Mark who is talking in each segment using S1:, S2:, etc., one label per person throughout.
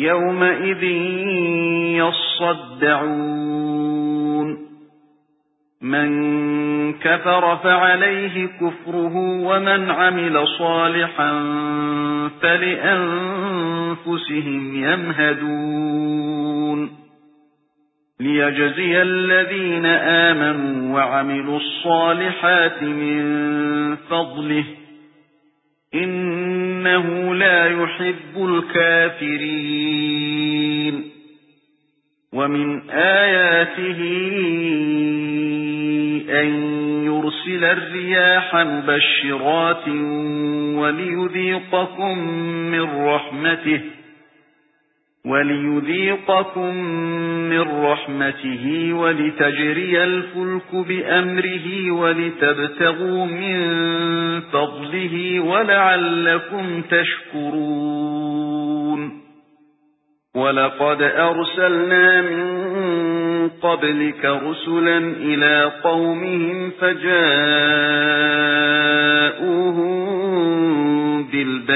S1: يَوْمَئِذٍ يَصَّدَّعُونَ. مَن كَفَرَ فَعَلَيْهِ كُفْرُهُ وَمَنْ عَمِلَ صَالِحًا فَلِأَنفُسِهِمْ يَمْهَدُونَ. لِيَجْزِيَ الَّذِينَ آمَنُوا وَعَمِلُوا الصَّالِحَاتِ مِن فَضْلِهِ إِنَّهُ لَا يُحِبُّ الْكَافِرِينَ. وَمِنْ آيَاتِهِ أَن يُرْسِلَ الرِّيَاحَ مُبَشِّرَاتٍ وَلِيُذِيقَكُم مِّن رَّحْمَتِهِ. وَلِيُذِيقَكُم مِّن رَّحْمَتِهِ وَلِتَجْرِيَ الْفُلْكُ بِأَمْرِهِ وَلِتَبْتَغُوا مِن فَضْلِهِ وَلَعَلَّكُمْ تَشْكُرُونَ. وَلَقَدْ أَرْسَلْنَا مِن قَبْلِكَ رُسُلًا إِلَى قَوْمِهِمْ فَجَاءُوهُم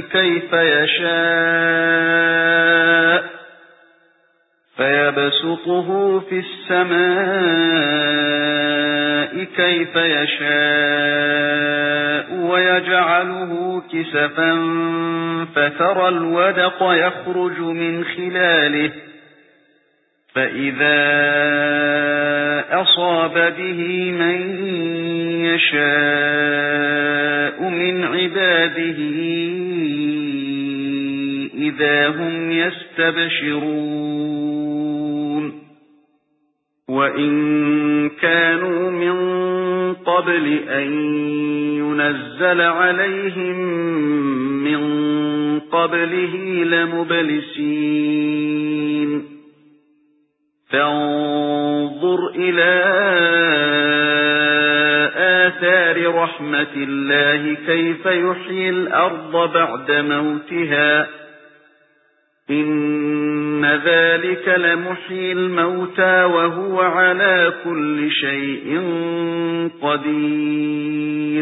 S1: كَيْفَ يَشَاءُ فَيَبْسُطُهُ فِي السَّمَاءِ كَيْفَ يَشَاءُ وَيَجْعَلُهُ كِسَفًا فَتَرَى الْوَدْقَ يَخْرُجُ مِنْ خِلَالِهِ فَإِذَا أَصَابَ بِهِ مَن يَشَاءُ مِنْ عِبَادِهِ إِذَا هُمْ يَسْتَبْشِرُونَ وَإِن كَانُوا مِن قَبْلِ أَن يُنَزَّلَ عَلَيْهِم مِّن قَبْلِهِ لَمُبْلِسِينَ فانظر إلى آثار رحمة الله كيف يحيي الأرض بعد موتها إن ذلك لمحيي الموتى وهو على كل شيء قدير.